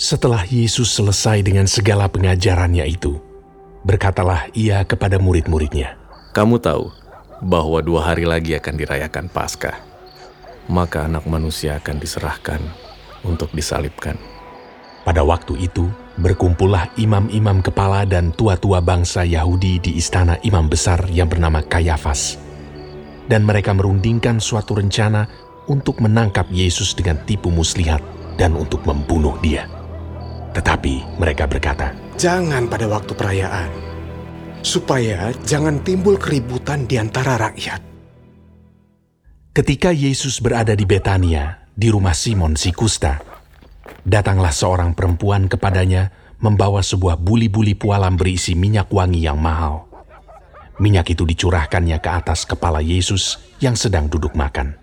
Setelah Yesus selesai dengan segala pengajarannya itu, berkatalah ia kepada murid-muridnya, Kamu tahu bahwa dua hari lagi akan dirayakan Paskah. Maka anak manusia akan diserahkan untuk disalibkan. Pada waktu itu, berkumpullah imam-imam kepala dan tua-tua bangsa Yahudi di istana imam besar yang bernama Kayafas. Dan mereka merundingkan suatu rencana untuk menangkap Yesus dengan tipu muslihat dan untuk membunuh dia. Tetapi mereka berkata, Jangan pada waktu perayaan, supaya jangan timbul keributan di antara rakyat. Ketika Yesus berada di Betania, di rumah Simon si kusta, datanglah seorang perempuan kepadanya membawa sebuah buli-buli pualam berisi minyak wangi yang mahal. Minyak itu dicurahkannya ke atas kepala Yesus yang sedang duduk makan.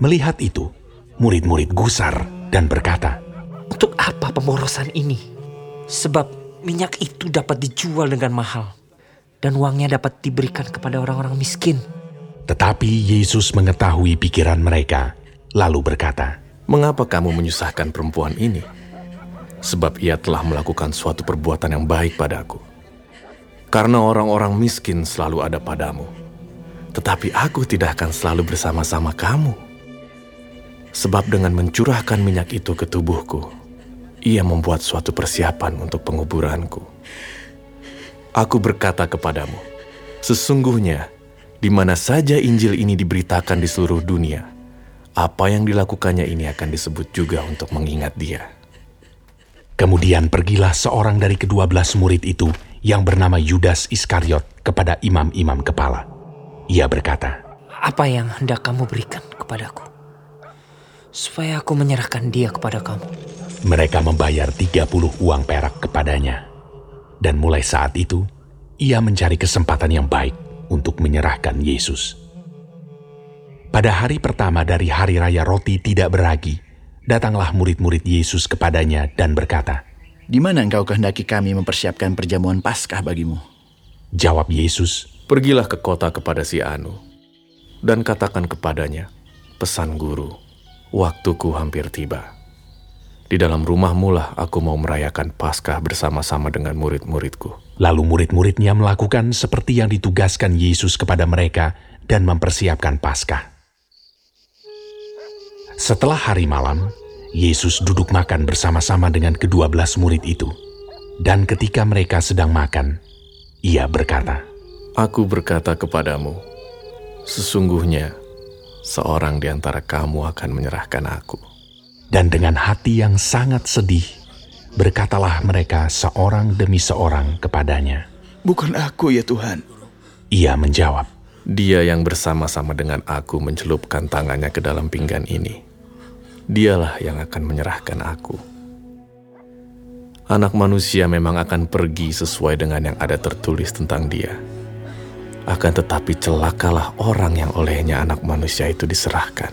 Melihat itu, murid-murid gusar dan berkata, Untuk apa pemborosan ini? Sebab minyak itu dapat dijual dengan mahal. Dan uangnya dapat diberikan kepada orang-orang miskin. Tetapi Yesus mengetahui pikiran mereka, lalu berkata, Mengapa kamu menyusahkan perempuan ini? Sebab ia telah melakukan suatu perbuatan yang baik padaku. Karena orang-orang miskin selalu ada padamu. Tetapi aku tidak akan selalu bersama-sama kamu. Sebab dengan mencurahkan minyak itu ke tubuhku, ia membuat suatu persiapan untuk penguburanku. Aku berkata kepadamu, sesungguhnya di mana saja Injil ini diberitakan di seluruh dunia, apa yang dilakukannya ini akan disebut juga untuk mengingat dia. Kemudian pergilah seorang dari kedua belas murid itu yang bernama Yudas Iskariot kepada imam-imam kepala. Ia berkata, Apa yang hendak kamu berikan kepadaku? Supaya aku menyerahkan dia kepada kamu. Mereka membayar 30 uang perak kepadanya. Dan mulai saat itu, ia mencari kesempatan yang baik untuk menyerahkan Yesus. Pada hari pertama dari hari raya roti tidak beragi, datanglah murid-murid Yesus kepadanya dan berkata, Di mana engkau kehendaki kami mempersiapkan perjamuan Paskah bagimu? Jawab Yesus, Pergilah ke kota kepada si Anu, dan katakan kepadanya, pesan guru, waktuku hampir tiba. Di dalam rumahmu lah aku mau merayakan Paskah bersama-sama dengan murid-muridku. Lalu murid-muridnya melakukan seperti yang ditugaskan Yesus kepada mereka dan mempersiapkan Paskah. Setelah hari malam, Yesus duduk makan bersama-sama dengan kedua belas murid itu. Dan ketika mereka sedang makan, ia berkata, Aku berkata kepadamu, sesungguhnya seorang di antara kamu akan menyerahkan aku. Dan dengan hati yang sangat sedih, berkatalah mereka seorang demi seorang kepadanya. Bukan aku ya Tuhan. Ia menjawab, Dia yang bersama-sama dengan aku mencelupkan tangannya ke dalam pinggan ini. Dialah yang akan menyerahkan aku. Anak manusia memang akan pergi sesuai dengan yang ada tertulis tentang dia. Akan tetapi celakalah orang yang olehnya anak manusia itu diserahkan.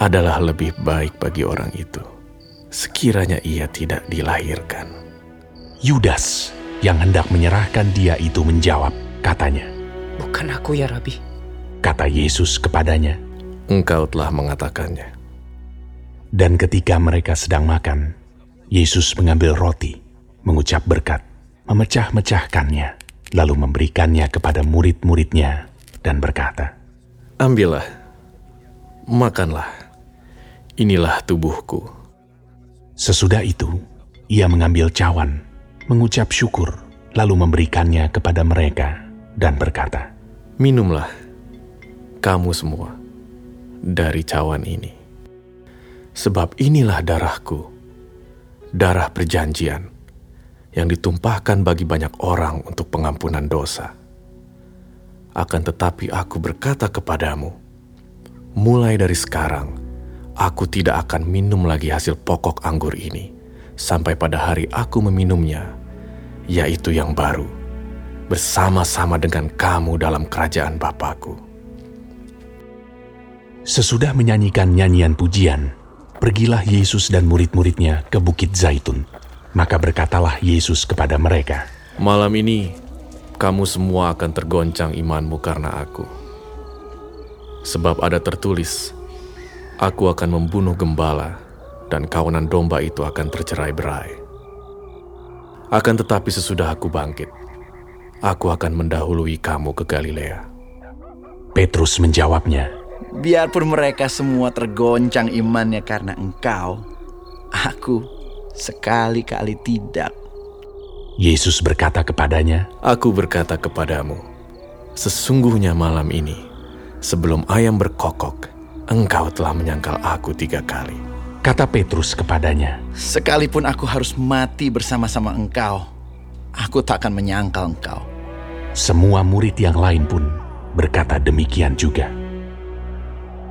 Adalah lebih baik bagi orang itu, sekiranya ia tidak dilahirkan. Yudas yang hendak menyerahkan dia itu menjawab, katanya. Bukan aku ya Rabi. Kata Yesus kepadanya, Engkau telah mengatakannya. Dan ketika mereka sedang makan, Yesus mengambil roti, mengucap berkat, memecah-mecahkannya, lalu memberikannya kepada murid-muridnya dan berkata, Ambillah, makanlah. Inilah tubuhku. Sesudah itu, ia mengambil cawan, mengucap syukur, lalu memberikannya kepada mereka dan berkata, Minumlah, kamu semua, dari cawan ini. Sebab inilah darahku, darah perjanjian, yang ditumpahkan bagi banyak orang untuk pengampunan dosa. Akan tetapi aku berkata kepadamu, mulai dari sekarang, aku tidak akan minum lagi hasil pokok anggur ini, sampai pada hari aku meminumnya, yaitu yang baru, bersama-sama dengan kamu dalam kerajaan Bapakku. Sesudah menyanyikan nyanyian pujian, pergilah Yesus dan murid-muridnya ke Bukit Zaitun. Maka berkatalah Yesus kepada mereka, Malam ini, kamu semua akan tergoncang imanmu karena aku. Sebab ada tertulis, aku akan membunuh gembala, dan kawanan domba itu akan tercerai berai. Akan tetapi sesudah aku bangkit, aku akan mendahului kamu ke Galilea. Petrus menjawabnya, Biarpun mereka semua tergoncang imannya karena engkau, aku sekali-kali tidak. Yesus berkata kepadanya, Aku berkata kepadamu, sesungguhnya malam ini, sebelum ayam berkokok, engkau telah menyangkal aku tiga kali. kata Petrus kepadanya, Sekalipun aku harus mati bersama-sama engkau, aku tak akan menyangkal engkau. Semua murid yang lain pun berkata demikian juga.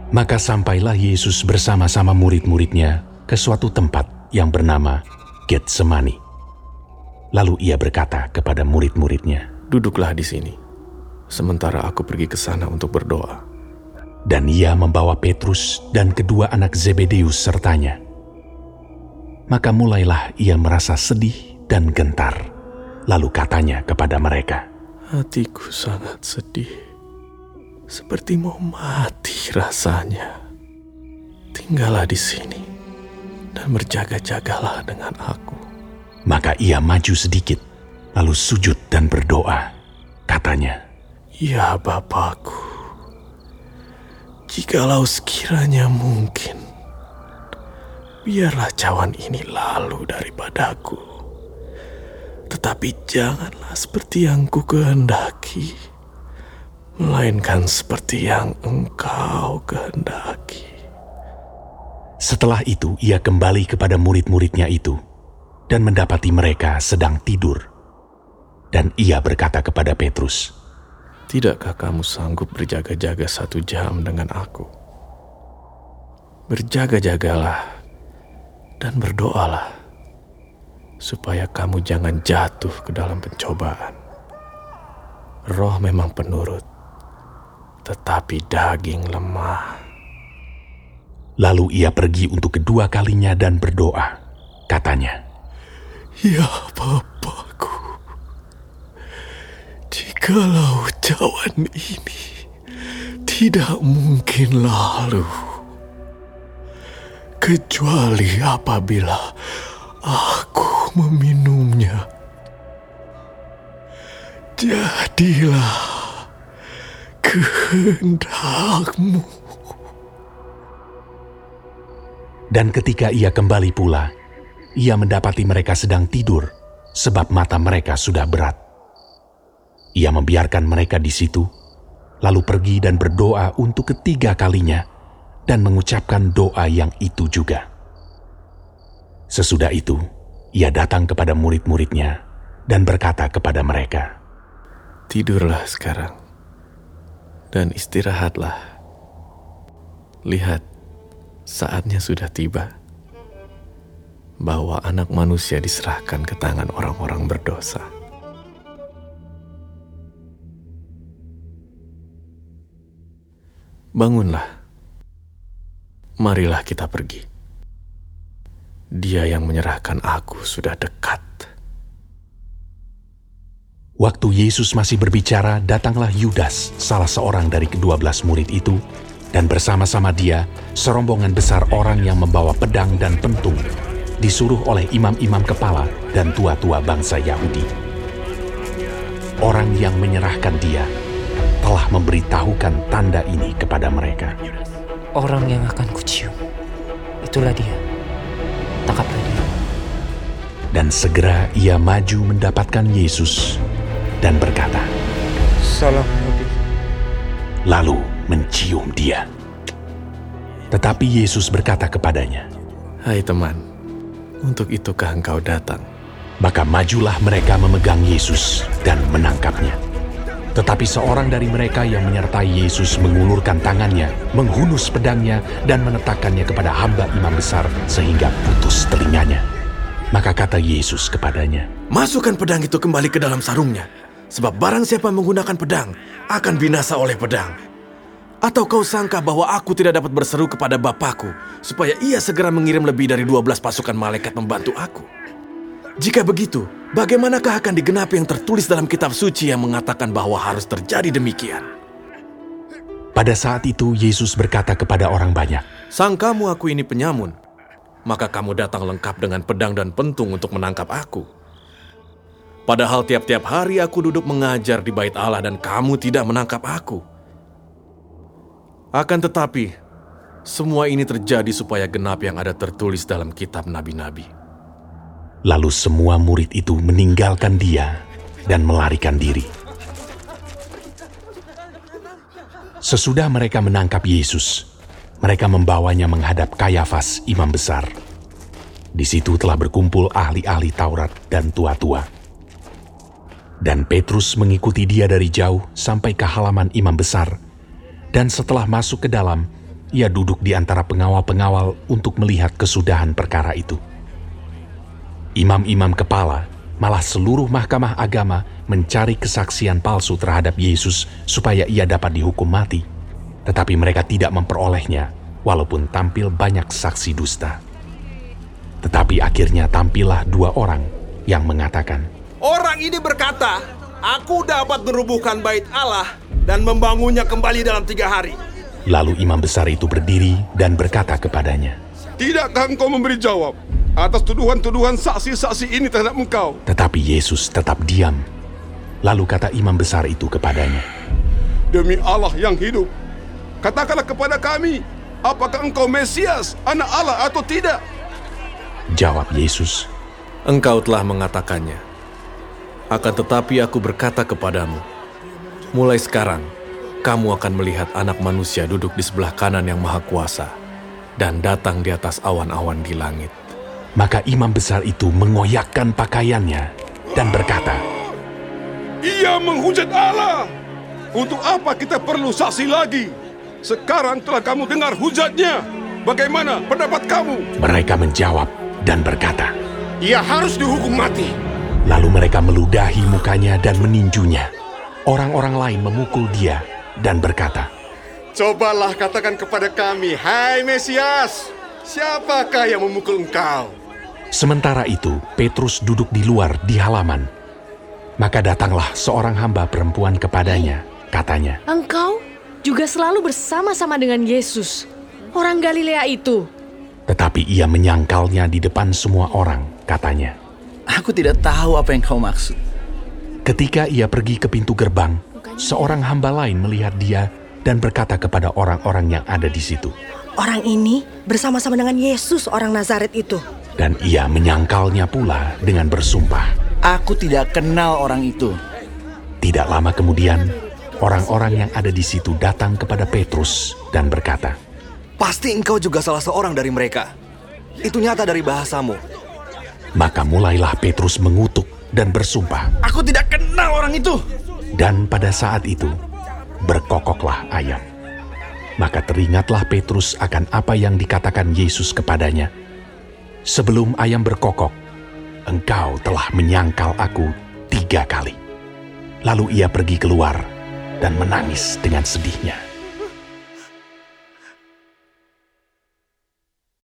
Maka sampailah Yesus bersama-sama murid-muridnya ke suatu tempat yang bernama Getsemani. Lalu ia berkata kepada murid-muridnya, Duduklah di sini, sementara aku pergi ke sana untuk berdoa. dan ia membawa Petrus dan kedua anak Zebedeus sertanya. Maka mulailah ia merasa sedih dan gentar. Lalu katanya kepada mereka, Hatiku sangat sedih, seperti mau mati rasanya. Tinggallah di sini dan berjaga-jagalah dengan aku. Maka ia maju sedikit, lalu sujud dan berdoa. Katanya, Ya Bapakku, jikalau sekiranya mungkin, biarlah cawan ini lalu daripadaku. Tetapi janganlah seperti yang ku kehendaki, melainkan seperti yang engkau kehendaki. Setelah itu ia kembali kepada murid-muridnya itu dan mendapati mereka sedang tidur. Dan ia berkata kepada Petrus, Tidakkah kamu sanggup berjaga-jaga satu jam dengan aku? Berjaga-jagalah dan berdoalah, supaya kamu jangan jatuh ke dalam pencobaan. Roh memang penurut, tetapi daging lemah. Lalu ia pergi untuk kedua kalinya dan berdoa. Katanya, Ya Bapakku, jikalau cawan ini tidak mungkin lalu, kecuali apabila aku meminumnya. Jadilah kehendakmu. Dan ketika ia kembali pula, ia mendapati mereka sedang tidur, sebab mata mereka sudah berat. Ia membiarkan mereka di situ, lalu pergi dan berdoa untuk ketiga kalinya, dan mengucapkan doa yang itu juga. Sesudah itu, ia datang kepada murid-muridnya dan berkata kepada mereka, Tidurlah sekarang dan istirahatlah. Lihat, saatnya sudah tiba bahwa anak manusia diserahkan ke tangan orang-orang berdosa. Bangunlah, marilah kita pergi. Dia yang menyerahkan aku sudah dekat. Waktu Yesus masih berbicara, datanglah Yudas, salah seorang dari kedua belas murid itu, dan bersama-sama dia serombongan besar orang yang membawa pedang dan pentung, disuruh oleh imam-imam kepala dan tua-tua bangsa Yahudi. Orang yang menyerahkan dia telah memberitahukan tanda ini kepada mereka. Orang yang akan kucium. Itulah dia. Tangkaplah dia. Dan segera ia maju mendapatkan Yesus dan berkata, Salam Nabi. lalu mencium dia. Tetapi Yesus berkata kepadanya, Hai teman, untuk itukah engkau datang? Maka majulah mereka memegang Yesus dan menangkapnya. Tetapi seorang dari mereka yang menyertai Yesus mengulurkan tangannya, menghunus pedangnya, dan menetakannya kepada hamba imam besar sehingga putus telinganya. Maka kata Yesus kepadanya, Masukkan pedang itu kembali ke dalam sarungnya, sebab barang siapa menggunakan pedang akan binasa oleh pedang. Atau kau sangka bahwa aku tidak dapat berseru kepada Bapakku supaya ia segera mengirim lebih dari 12 pasukan malaikat membantu aku? Jika begitu, bagaimanakah akan digenapi yang tertulis dalam kitab suci yang mengatakan bahwa harus terjadi demikian? Pada saat itu Yesus berkata kepada orang banyak, Sangkamu aku ini penyamun, maka kamu datang lengkap dengan pedang dan pentung untuk menangkap aku. Padahal tiap-tiap hari aku duduk mengajar di bait Allah dan kamu tidak menangkap aku. Akan tetapi, semua ini terjadi supaya genap yang ada tertulis dalam kitab nabi-nabi. Lalu semua murid itu meninggalkan dia dan melarikan diri. Sesudah mereka menangkap Yesus, mereka membawanya menghadap Kayafas, imam besar. Di situ telah berkumpul ahli-ahli Taurat dan tua-tua. Dan Petrus mengikuti dia dari jauh sampai ke halaman imam besar. Dan setelah masuk ke dalam, ia duduk di antara pengawal-pengawal untuk melihat kesudahan perkara itu. Imam-imam kepala, malah seluruh mahkamah agama mencari kesaksian palsu terhadap Yesus supaya ia dapat dihukum mati. Tetapi mereka tidak memperolehnya, walaupun tampil banyak saksi dusta. Tetapi akhirnya tampillah dua orang yang mengatakan, Orang ini berkata, Aku dapat merubuhkan bait Allah dan membangunnya kembali dalam tiga hari. Lalu imam besar itu berdiri dan berkata kepadanya, Tidakkah engkau memberi jawab atas tuduhan-tuduhan saksi-saksi ini terhadap engkau? Tetapi Yesus tetap diam. Lalu kata imam besar itu kepadanya, Demi Allah yang hidup, katakanlah kepada kami, apakah engkau Mesias, anak Allah atau tidak? Jawab Yesus, Engkau telah mengatakannya. Akan tetapi aku berkata kepadamu, mulai sekarang kamu akan melihat anak manusia duduk di sebelah kanan yang maha kuasa dan datang di atas awan-awan di langit. Maka imam besar itu mengoyakkan pakaiannya dan berkata, Ia menghujat Allah. Untuk apa kita perlu saksi lagi? Sekarang telah kamu dengar hujatnya. Bagaimana pendapat kamu? Mereka menjawab dan berkata, Ia harus dihukum mati. Lalu mereka meludahi mukanya dan meninjunya. Orang-orang lain memukul dia dan berkata, Cobalah katakan kepada kami, Hai Mesias, siapakah yang memukul engkau? Sementara itu, Petrus duduk di luar di halaman. Maka datanglah seorang hamba perempuan kepadanya, katanya, Engkau juga selalu bersama-sama dengan Yesus, orang Galilea itu. tetapi ia menyangkalnya di depan semua orang, katanya. Aku tidak tahu apa yang kau maksud. Ketika ia pergi ke pintu gerbang, seorang hamba lain melihat dia dan berkata kepada orang-orang yang ada di situ. Orang ini bersama-sama dengan Yesus orang Nazaret itu. Dan ia menyangkalnya pula dengan bersumpah. Aku tidak kenal orang itu. Tidak lama kemudian, orang-orang yang ada di situ datang kepada Petrus dan berkata, Pasti engkau juga salah seorang dari mereka. Itu nyata dari bahasamu. Maka mulailah Petrus mengutuk dan bersumpah. Aku tidak kenal orang itu. Dan pada saat itu, berkokoklah ayam. Maka teringatlah Petrus akan apa yang dikatakan Yesus kepadanya. Sebelum ayam berkokok, engkau telah menyangkal aku tiga kali. Lalu ia pergi keluar dan menangis dengan sedihnya.